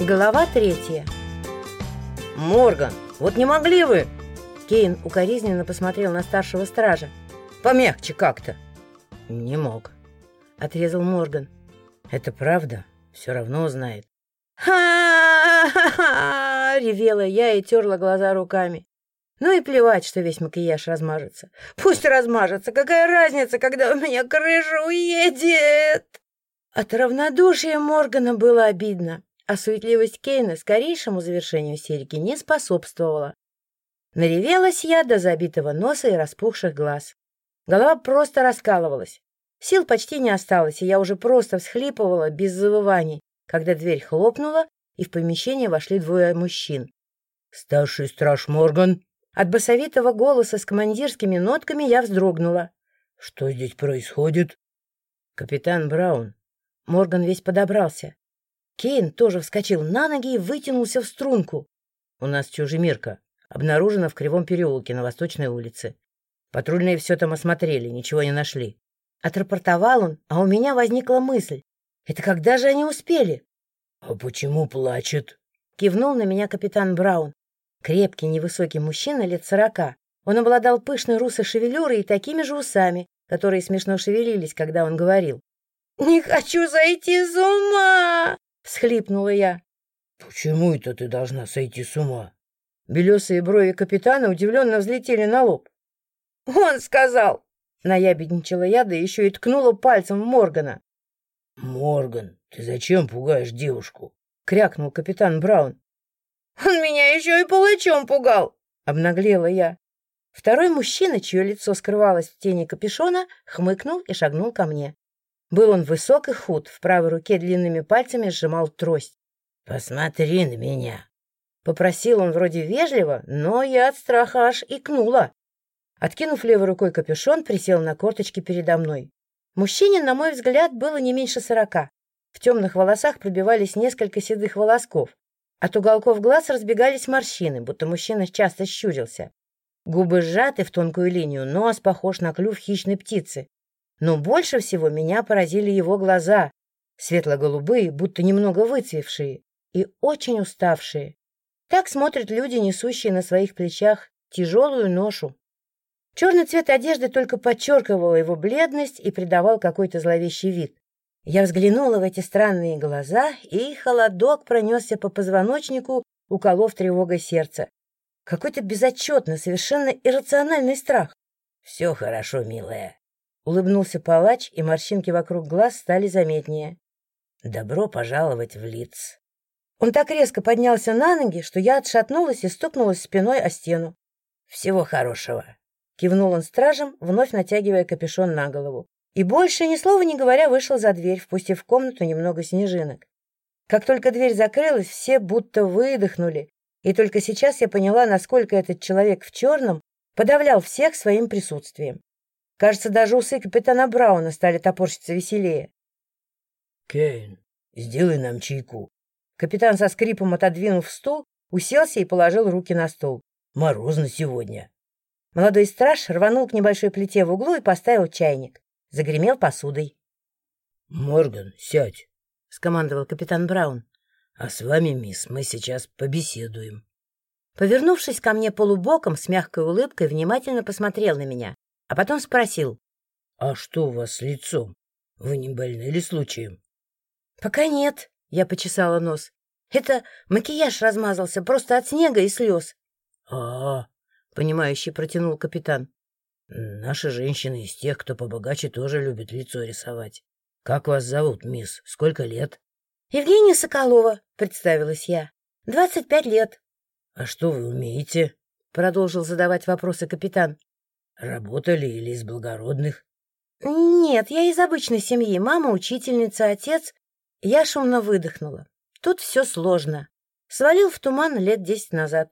Глава третья. «Морган, вот не могли вы?» Кейн укоризненно посмотрел на старшего стража. «Помягче как-то». «Не мог», — отрезал Морган. «Это правда? Все равно узнает». «Ха-ха-ха!» — ревела я и терла глаза руками. Ну и плевать, что весь макияж размажется. Пусть размажется, какая разница, когда у меня крыша уедет? От равнодушия Моргана было обидно а суетливость Кейна скорейшему завершению серики не способствовала. Наревелась я до забитого носа и распухших глаз. Голова просто раскалывалась. Сил почти не осталось, и я уже просто всхлипывала без завываний, когда дверь хлопнула, и в помещение вошли двое мужчин. «Старший страж Морган!» От басовитого голоса с командирскими нотками я вздрогнула. «Что здесь происходит?» «Капитан Браун». Морган весь подобрался. Кейн тоже вскочил на ноги и вытянулся в струнку. — У нас чужемирка. Обнаружена в Кривом переулке на Восточной улице. Патрульные все там осмотрели, ничего не нашли. Отрапортовал он, а у меня возникла мысль. Это когда же они успели? — А почему плачет? — кивнул на меня капитан Браун. Крепкий, невысокий мужчина лет сорока. Он обладал пышной русой шевелюрой и такими же усами, которые смешно шевелились, когда он говорил. «Не хочу зайти с ума!» Всхлипнула я. «Почему это ты должна сойти с ума?» Белесые брови капитана удивленно взлетели на лоб. «Он сказал!» — наябедничала я, да еще и ткнула пальцем в Моргана. «Морган, ты зачем пугаешь девушку?» — крякнул капитан Браун. «Он меня еще и палачом пугал!» — обнаглела я. Второй мужчина, чье лицо скрывалось в тени капюшона, хмыкнул и шагнул ко мне. Был он высок и худ, в правой руке длинными пальцами сжимал трость. «Посмотри на меня!» Попросил он вроде вежливо, но я от страха аж икнула. Откинув левой рукой капюшон, присел на корточки передо мной. Мужчине, на мой взгляд, было не меньше сорока. В темных волосах пробивались несколько седых волосков. От уголков глаз разбегались морщины, будто мужчина часто щурился. Губы сжаты в тонкую линию, нос похож на клюв хищной птицы. Но больше всего меня поразили его глаза, светло-голубые, будто немного выцвевшие и очень уставшие. Так смотрят люди, несущие на своих плечах тяжелую ношу. Черный цвет одежды только подчеркивал его бледность и придавал какой-то зловещий вид. Я взглянула в эти странные глаза, и холодок пронесся по позвоночнику, уколов тревогой сердца. Какой-то безотчетный, совершенно иррациональный страх. — Все хорошо, милая. Улыбнулся палач, и морщинки вокруг глаз стали заметнее. «Добро пожаловать в лиц!» Он так резко поднялся на ноги, что я отшатнулась и стукнулась спиной о стену. «Всего хорошего!» Кивнул он стражем, вновь натягивая капюшон на голову. И больше, ни слова не говоря, вышел за дверь, впустив в комнату немного снежинок. Как только дверь закрылась, все будто выдохнули, и только сейчас я поняла, насколько этот человек в черном подавлял всех своим присутствием. Кажется, даже усы капитана Брауна стали топорщиться веселее. — Кейн, сделай нам чайку. Капитан со скрипом отодвинув стул, уселся и положил руки на стол. — Морозно сегодня. Молодой страж рванул к небольшой плите в углу и поставил чайник. Загремел посудой. — Морган, сядь, — скомандовал капитан Браун. — А с вами, мисс, мы сейчас побеседуем. Повернувшись ко мне полубоком, с мягкой улыбкой, внимательно посмотрел на меня а потом спросил. — А что у вас с лицом? Вы не больны ли случаем? — Пока нет, — я почесала нос. — Это макияж размазался просто от снега и слез. — А, — понимающий протянул капитан. — Наши женщины из тех, кто побогаче, тоже любят лицо рисовать. Как вас зовут, мисс? Сколько лет? — Евгения Соколова, — представилась я. — Двадцать пять лет. — А что вы умеете? — продолжил задавать вопросы капитан. Работали или из благородных? Нет, я из обычной семьи. Мама учительница, отец. Я шумно выдохнула. Тут все сложно. Свалил в туман лет десять назад.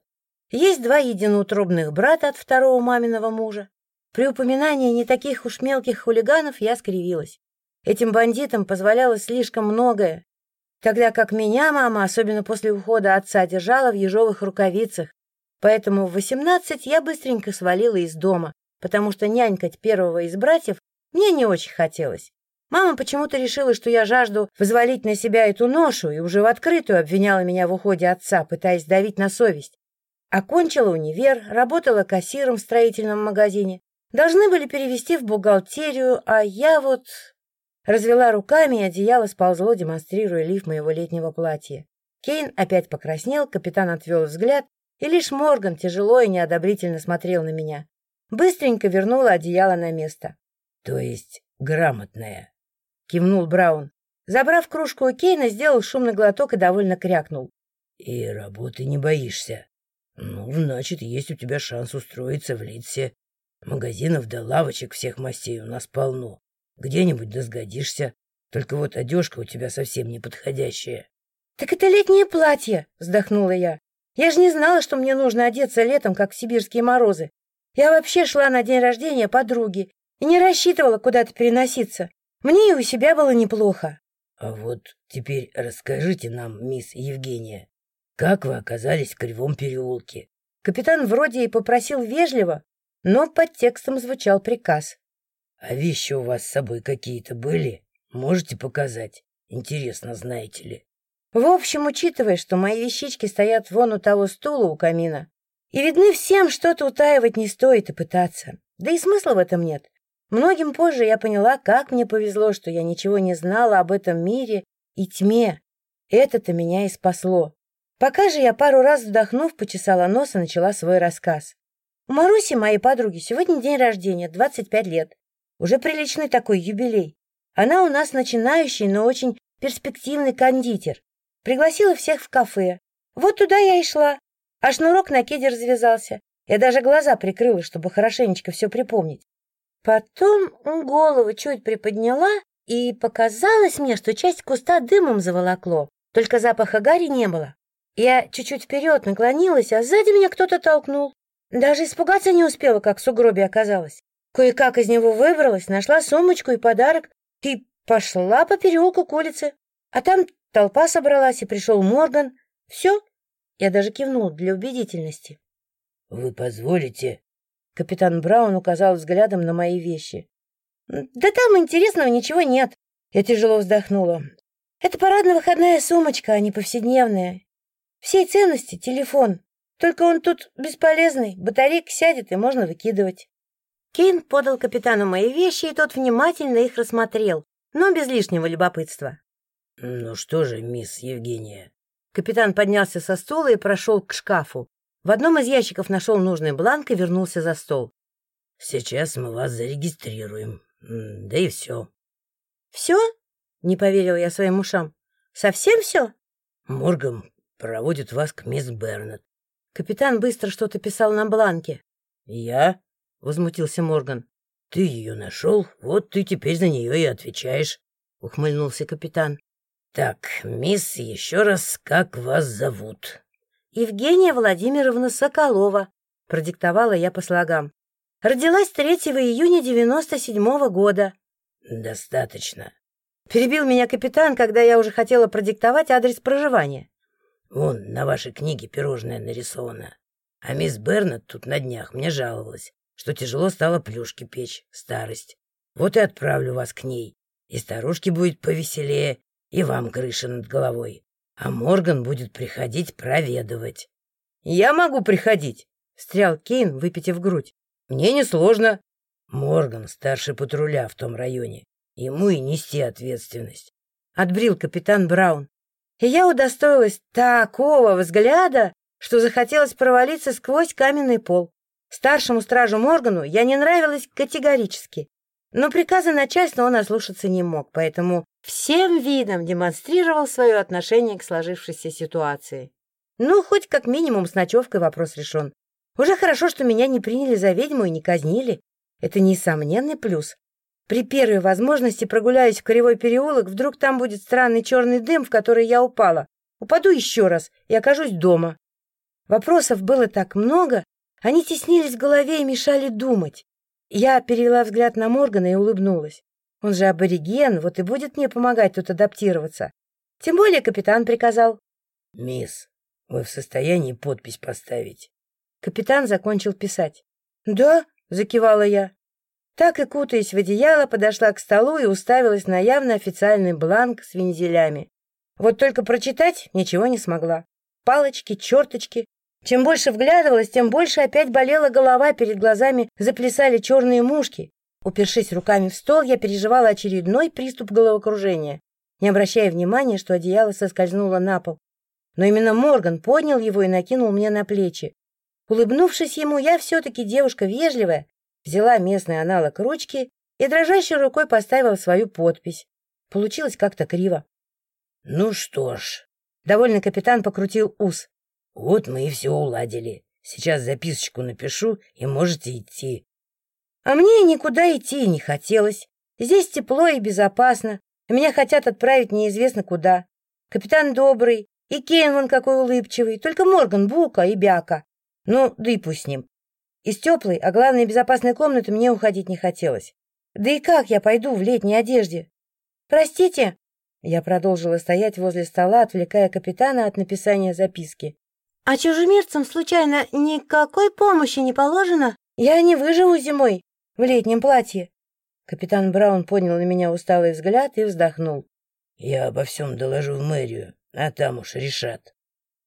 Есть два единоутробных брата от второго маминого мужа. При упоминании не таких уж мелких хулиганов я скривилась. Этим бандитам позволялось слишком многое, тогда как меня мама, особенно после ухода отца, держала в ежовых рукавицах. Поэтому в восемнадцать я быстренько свалила из дома, потому что нянькать первого из братьев мне не очень хотелось. Мама почему-то решила, что я жажду вызволить на себя эту ношу и уже в открытую обвиняла меня в уходе отца, пытаясь давить на совесть. Окончила универ, работала кассиром в строительном магазине. Должны были перевести в бухгалтерию, а я вот... Развела руками, и одеяло сползло, демонстрируя лиф моего летнего платья. Кейн опять покраснел, капитан отвел взгляд, и лишь Морган тяжело и неодобрительно смотрел на меня. Быстренько вернула одеяло на место. — То есть грамотная? — кивнул Браун. Забрав кружку у Кейна, сделал шумный глоток и довольно крякнул. — И работы не боишься? Ну, значит, есть у тебя шанс устроиться в Литсе. Магазинов да лавочек всех мастей у нас полно. Где-нибудь да сгодишься. Только вот одежка у тебя совсем не подходящая. — Так это летнее платье, — вздохнула я. Я же не знала, что мне нужно одеться летом, как в сибирские морозы. Я вообще шла на день рождения подруги и не рассчитывала куда-то переноситься. Мне и у себя было неплохо. — А вот теперь расскажите нам, мисс Евгения, как вы оказались в Кривом переулке? Капитан вроде и попросил вежливо, но под текстом звучал приказ. — А вещи у вас с собой какие-то были? Можете показать? Интересно, знаете ли? В общем, учитывая, что мои вещички стоят вон у того стула у камина, и видны всем, что-то утаивать не стоит и пытаться. Да и смысла в этом нет. Многим позже я поняла, как мне повезло, что я ничего не знала об этом мире и тьме. Это-то меня и спасло. Пока же я пару раз вздохнув, почесала нос и начала свой рассказ. У Маруси, моей подруги, сегодня день рождения, 25 лет. Уже приличный такой юбилей. Она у нас начинающий, но очень перспективный кондитер. Пригласила всех в кафе. Вот туда я и шла. А шнурок на кеде развязался. Я даже глаза прикрыла, чтобы хорошенечко все припомнить. Потом голову чуть приподняла, и показалось мне, что часть куста дымом заволокло, только запаха гари не было. Я чуть-чуть вперед наклонилась, а сзади меня кто-то толкнул. Даже испугаться не успела, как в сугробе оказалось. Кое-как из него выбралась, нашла сумочку и подарок и пошла по переулку к улице. А там толпа собралась, и пришел Морган. Все. Я даже кивнул для убедительности. — Вы позволите? Капитан Браун указал взглядом на мои вещи. «Да там интересного ничего нет», — я тяжело вздохнула. «Это парадно-выходная сумочка, а не повседневная. Всей ценности — телефон. Только он тут бесполезный, батарейка сядет и можно выкидывать». Кейн подал капитану мои вещи, и тот внимательно их рассмотрел, но без лишнего любопытства. «Ну что же, мисс Евгения?» Капитан поднялся со стула и прошел к шкафу. В одном из ящиков нашел нужный бланк и вернулся за стол. — Сейчас мы вас зарегистрируем. Да и все. — Все? — не поверил я своим ушам. — Совсем все? — Морган проводит вас к мисс Бернет. Капитан быстро что-то писал на бланке. — Я? — возмутился Морган. — Ты ее нашел, вот ты теперь за нее и отвечаешь, — ухмыльнулся капитан. — Так, мисс, еще раз, как вас зовут? Евгения Владимировна Соколова, продиктовала я по слогам. Родилась 3 июня 97 -го года. Достаточно. Перебил меня капитан, когда я уже хотела продиктовать адрес проживания. Вон на вашей книге пирожное нарисовано. А мисс Бернет тут на днях мне жаловалась, что тяжело стало плюшки печь, старость. Вот и отправлю вас к ней. И старушке будет повеселее, и вам крыша над головой а Морган будет приходить проведывать. — Я могу приходить, — встрял Кейн, выпитив грудь. — Мне несложно. Морган старший патруля в том районе. Ему и нести ответственность. Отбрил капитан Браун. И я удостоилась такого взгляда, что захотелось провалиться сквозь каменный пол. Старшему стражу Моргану я не нравилась категорически. Но приказа начальства он ослушаться не мог, поэтому всем видом демонстрировал свое отношение к сложившейся ситуации. Ну, хоть как минимум с ночевкой вопрос решен. Уже хорошо, что меня не приняли за ведьму и не казнили. Это несомненный плюс. При первой возможности прогуляюсь в Коревой переулок, вдруг там будет странный черный дым, в который я упала. Упаду еще раз и окажусь дома. Вопросов было так много, они теснились в голове и мешали думать. Я перевела взгляд на Моргана и улыбнулась. Он же абориген, вот и будет мне помогать тут адаптироваться. Тем более капитан приказал. — Мисс, вы в состоянии подпись поставить? Капитан закончил писать. — Да, — закивала я. Так и кутаясь в одеяло, подошла к столу и уставилась на явно официальный бланк с вензелями. Вот только прочитать ничего не смогла. Палочки, черточки. Чем больше вглядывалась, тем больше опять болела голова, перед глазами заплясали черные мушки. Упершись руками в стол, я переживала очередной приступ головокружения, не обращая внимания, что одеяло соскользнуло на пол. Но именно Морган поднял его и накинул мне на плечи. Улыбнувшись ему, я все-таки девушка вежливая, взяла местный аналог ручки и дрожащей рукой поставила свою подпись. Получилось как-то криво. — Ну что ж, — довольный капитан покрутил ус. — Вот мы и все уладили. Сейчас записочку напишу, и можете идти. А мне никуда идти не хотелось. Здесь тепло и безопасно. Меня хотят отправить неизвестно куда. Капитан добрый, и Кейн вон какой улыбчивый, только Морган бука и бяка. Ну, да и пусть с ним. Из теплой, а главное безопасной комнаты мне уходить не хотелось. Да и как я пойду в летней одежде? Простите, я продолжила стоять возле стола, отвлекая капитана от написания записки. А чужемирцам случайно никакой помощи не положено? Я не выживу зимой в летнем платье. Капитан Браун поднял на меня усталый взгляд и вздохнул. Я обо всем доложу в мэрию, а там уж решат.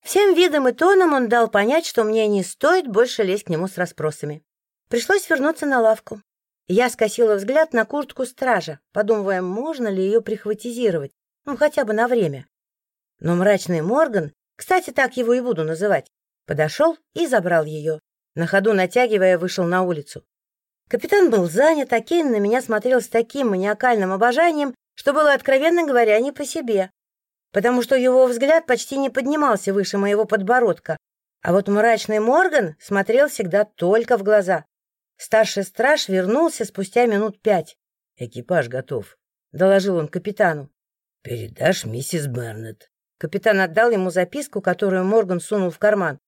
Всем видом и тоном он дал понять, что мне не стоит больше лезть к нему с расспросами. Пришлось вернуться на лавку. Я скосила взгляд на куртку стража, подумывая, можно ли ее прихватизировать, ну, хотя бы на время. Но мрачный Морган, кстати, так его и буду называть, подошел и забрал ее. На ходу натягивая, вышел на улицу. Капитан был занят, а Кейн на меня смотрел с таким маниакальным обожанием, что было, откровенно говоря, не по себе потому что его взгляд почти не поднимался выше моего подбородка, а вот мрачный Морган смотрел всегда только в глаза. Старший страж вернулся спустя минут пять. «Экипаж готов», — доложил он капитану. «Передашь миссис Бернет». Капитан отдал ему записку, которую Морган сунул в карман.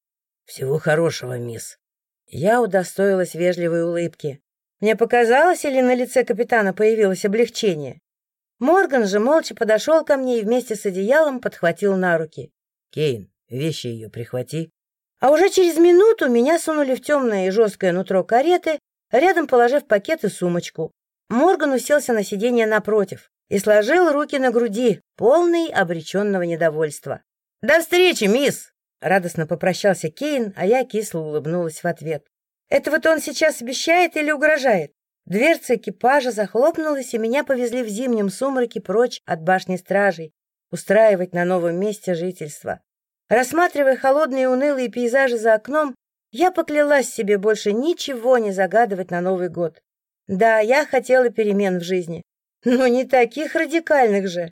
«Всего хорошего, мисс». Я удостоилась вежливой улыбки. Мне показалось, или на лице капитана появилось облегчение? Морган же молча подошел ко мне и вместе с одеялом подхватил на руки. «Кейн, вещи ее прихвати». А уже через минуту меня сунули в темное и жесткое нутро кареты, рядом положив пакет и сумочку. Морган уселся на сиденье напротив и сложил руки на груди, полный обреченного недовольства. «До встречи, мисс!» — радостно попрощался Кейн, а я кисло улыбнулась в ответ. «Это вот он сейчас обещает или угрожает?» Дверца экипажа захлопнулась, и меня повезли в зимнем сумраке прочь от башни стражей, устраивать на новом месте жительства. Рассматривая холодные унылые пейзажи за окном, я поклялась себе больше ничего не загадывать на Новый год. Да, я хотела перемен в жизни, но не таких радикальных же.